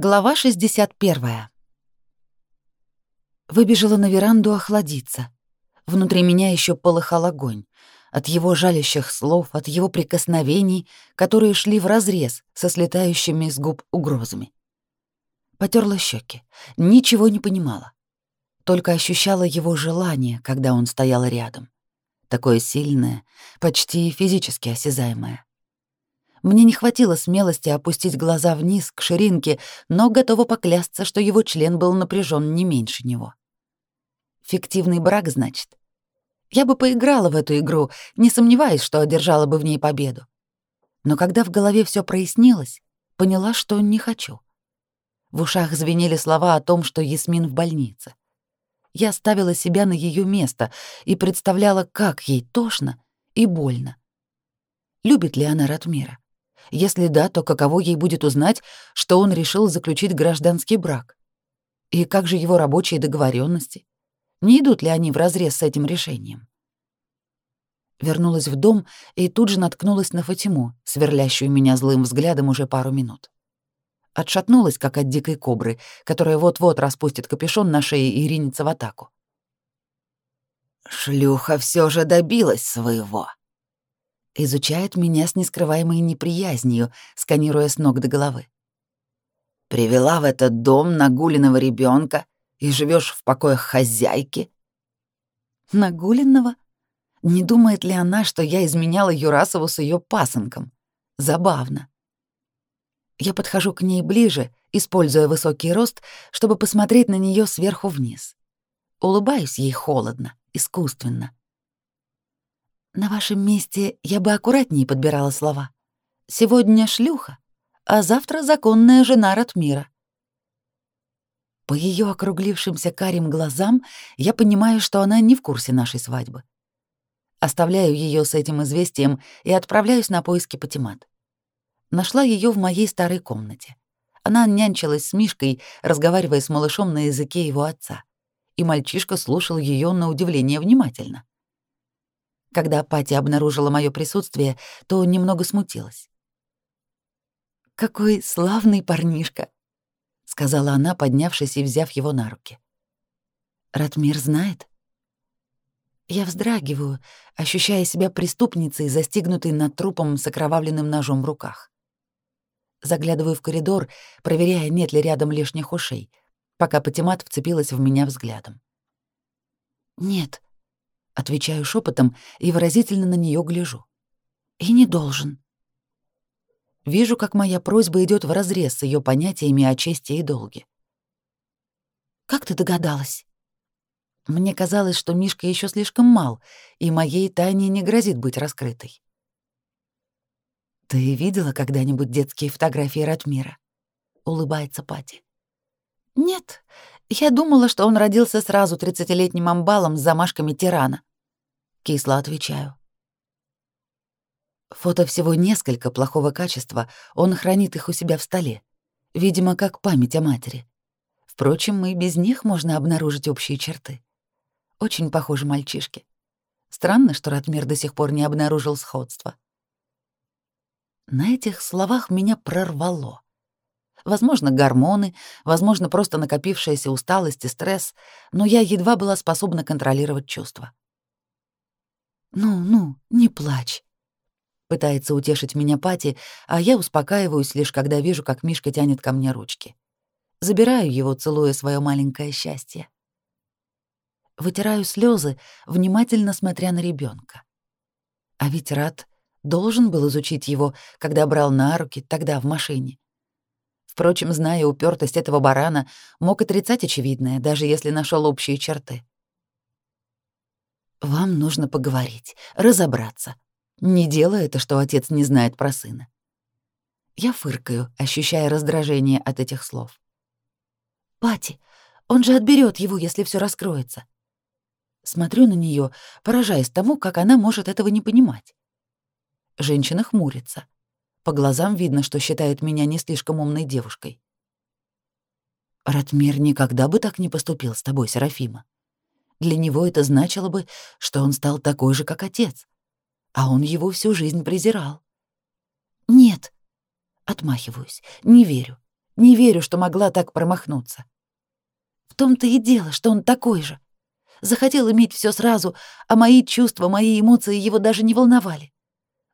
Глава 61. Выбежала на веранду охладиться. Внутри меня еще полыхал огонь. От его жалящих слов, от его прикосновений, которые шли вразрез со слетающими с губ угрозами. Потерла щеки, ничего не понимала. Только ощущала его желание, когда он стоял рядом. Такое сильное, почти физически осязаемое. Мне не хватило смелости опустить глаза вниз к ширинке, но готова поклясться, что его член был напряжен не меньше него. Фиктивный брак, значит. Я бы поиграла в эту игру, не сомневаясь, что одержала бы в ней победу. Но когда в голове все прояснилось, поняла, что не хочу. В ушах звенели слова о том, что Ясмин в больнице. Я ставила себя на ее место и представляла, как ей тошно и больно. Любит ли она Ратмира? Если да, то каково ей будет узнать, что он решил заключить гражданский брак? И как же его рабочие договоренности? Не идут ли они вразрез с этим решением? Вернулась в дом и тут же наткнулась на Фатиму, сверлящую меня злым взглядом уже пару минут. Отшатнулась, как от дикой кобры, которая вот-вот распустит капюшон на шее и ринется в атаку. «Шлюха все же добилась своего», изучает меня с нескрываемой неприязнью, сканируя с ног до головы. Привела в этот дом нагуленного ребенка и живешь в покоях хозяйки? Нагуленного? Не думает ли она, что я изменяла Юрасову с ее пасынком? Забавно. Я подхожу к ней ближе, используя высокий рост, чтобы посмотреть на нее сверху вниз. Улыбаюсь ей холодно, искусственно. На вашем месте я бы аккуратнее подбирала слова. Сегодня шлюха, а завтра законная жена Ратмира. По ее округлившимся карим глазам я понимаю, что она не в курсе нашей свадьбы. Оставляю ее с этим известием и отправляюсь на поиски Патимат. Нашла ее в моей старой комнате. Она нянчилась с Мишкой, разговаривая с малышом на языке его отца, и мальчишка слушал ее на удивление внимательно. Когда Пати обнаружила мое присутствие, то немного смутилась. «Какой славный парнишка!» — сказала она, поднявшись и взяв его на руки. «Ратмир знает?» Я вздрагиваю, ощущая себя преступницей, застигнутой над трупом с окровавленным ножом в руках. Заглядываю в коридор, проверяя, нет ли рядом лишних ушей, пока Патимат вцепилась в меня взглядом. «Нет», Отвечаю шепотом и выразительно на нее гляжу. И не должен. Вижу, как моя просьба идет вразрез с ее понятиями о чести и долге. Как ты догадалась? Мне казалось, что Мишка еще слишком мал, и моей тайне не грозит быть раскрытой. Ты видела когда-нибудь детские фотографии Ратмира? Улыбается Пати. Нет, я думала, что он родился сразу тридцатилетним амбалом с замашками тирана. Кисло отвечаю. Фото всего несколько плохого качества, он хранит их у себя в столе. Видимо, как память о матери. Впрочем, и без них можно обнаружить общие черты. Очень похожи мальчишки. Странно, что Ратмир до сих пор не обнаружил сходства. На этих словах меня прорвало. Возможно, гормоны, возможно, просто накопившаяся усталость и стресс, но я едва была способна контролировать чувства. «Ну, ну, не плачь», — пытается утешить меня Пати, а я успокаиваюсь лишь когда вижу, как Мишка тянет ко мне ручки. Забираю его, целуя свое маленькое счастье. Вытираю слезы, внимательно смотря на ребенка. А ведь Рад должен был изучить его, когда брал на руки, тогда в машине. Впрочем, зная упертость этого барана, мог отрицать очевидное, даже если нашел общие черты. Вам нужно поговорить, разобраться. Не дело это, что отец не знает про сына. Я фыркаю, ощущая раздражение от этих слов. Пати, он же отберет его, если все раскроется. Смотрю на нее, поражаясь тому, как она может этого не понимать. Женщина хмурится. По глазам видно, что считает меня не слишком умной девушкой. Ратмир никогда бы так не поступил с тобой, Серафима. Для него это значило бы, что он стал такой же, как отец. А он его всю жизнь презирал. Нет. Отмахиваюсь. Не верю. Не верю, что могла так промахнуться. В том-то и дело, что он такой же. Захотел иметь все сразу, а мои чувства, мои эмоции его даже не волновали.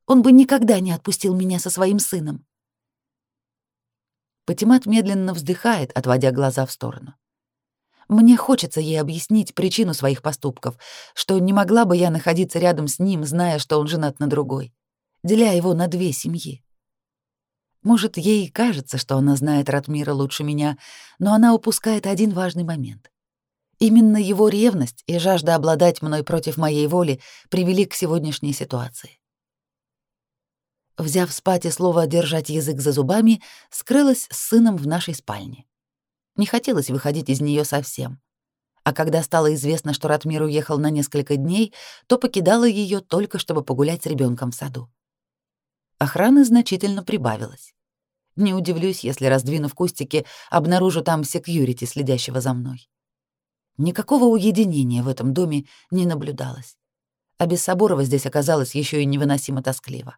Он бы никогда не отпустил меня со своим сыном. Патимат медленно вздыхает, отводя глаза в сторону. Мне хочется ей объяснить причину своих поступков, что не могла бы я находиться рядом с ним, зная, что он женат на другой, деля его на две семьи. Может, ей кажется, что она знает Ратмира лучше меня, но она упускает один важный момент. Именно его ревность и жажда обладать мной против моей воли привели к сегодняшней ситуации. Взяв спать и слово «держать язык за зубами», скрылась с сыном в нашей спальне. Не хотелось выходить из нее совсем. А когда стало известно, что Ратмир уехал на несколько дней, то покидала ее только чтобы погулять с ребенком в саду. Охраны значительно прибавилось. Не удивлюсь, если, раздвинув кустики, обнаружу там секьюрити, следящего за мной. Никакого уединения в этом доме не наблюдалось. А без Соборова здесь оказалось еще и невыносимо тоскливо.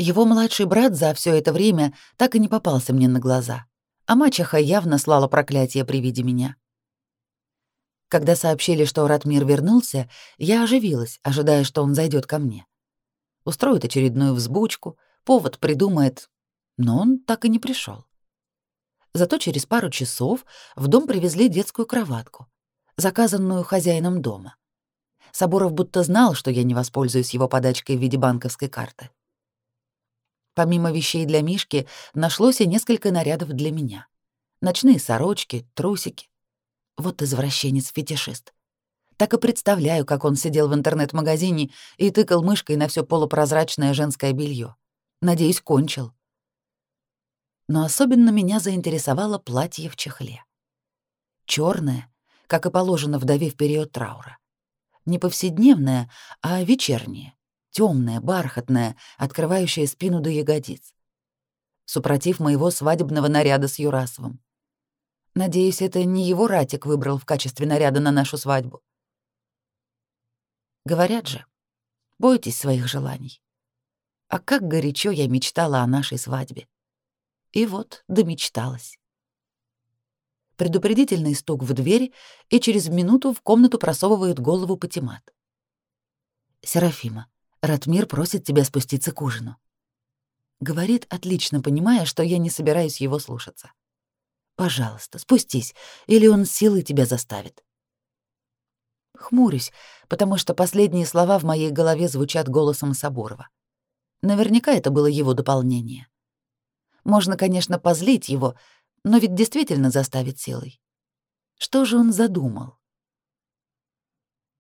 Его младший брат за все это время так и не попался мне на глаза а мачеха явно слала проклятие при виде меня. Когда сообщили, что Ратмир вернулся, я оживилась, ожидая, что он зайдет ко мне. Устроит очередную взбучку, повод придумает, но он так и не пришел. Зато через пару часов в дом привезли детскую кроватку, заказанную хозяином дома. Соборов будто знал, что я не воспользуюсь его подачкой в виде банковской карты. Помимо вещей для Мишки, нашлось и несколько нарядов для меня. Ночные сорочки, трусики. Вот извращенец-фетишист. Так и представляю, как он сидел в интернет-магазине и тыкал мышкой на все полупрозрачное женское белье. Надеюсь, кончил. Но особенно меня заинтересовало платье в чехле. Черное, как и положено вдове в период траура. Не повседневное, а вечернее темная, бархатная, открывающая спину до ягодиц. Супротив моего свадебного наряда с Юрасовым. Надеюсь, это не его Ратик выбрал в качестве наряда на нашу свадьбу. Говорят же, бойтесь своих желаний. А как горячо я мечтала о нашей свадьбе. И вот домечталась. Предупредительный стук в дверь, и через минуту в комнату просовывает голову Патимат. «Серафима, Ратмир просит тебя спуститься к ужину. Говорит, отлично понимая, что я не собираюсь его слушаться. Пожалуйста, спустись, или он силой тебя заставит. Хмурюсь, потому что последние слова в моей голове звучат голосом Соборова. Наверняка это было его дополнение. Можно, конечно, позлить его, но ведь действительно заставить силой. Что же он задумал?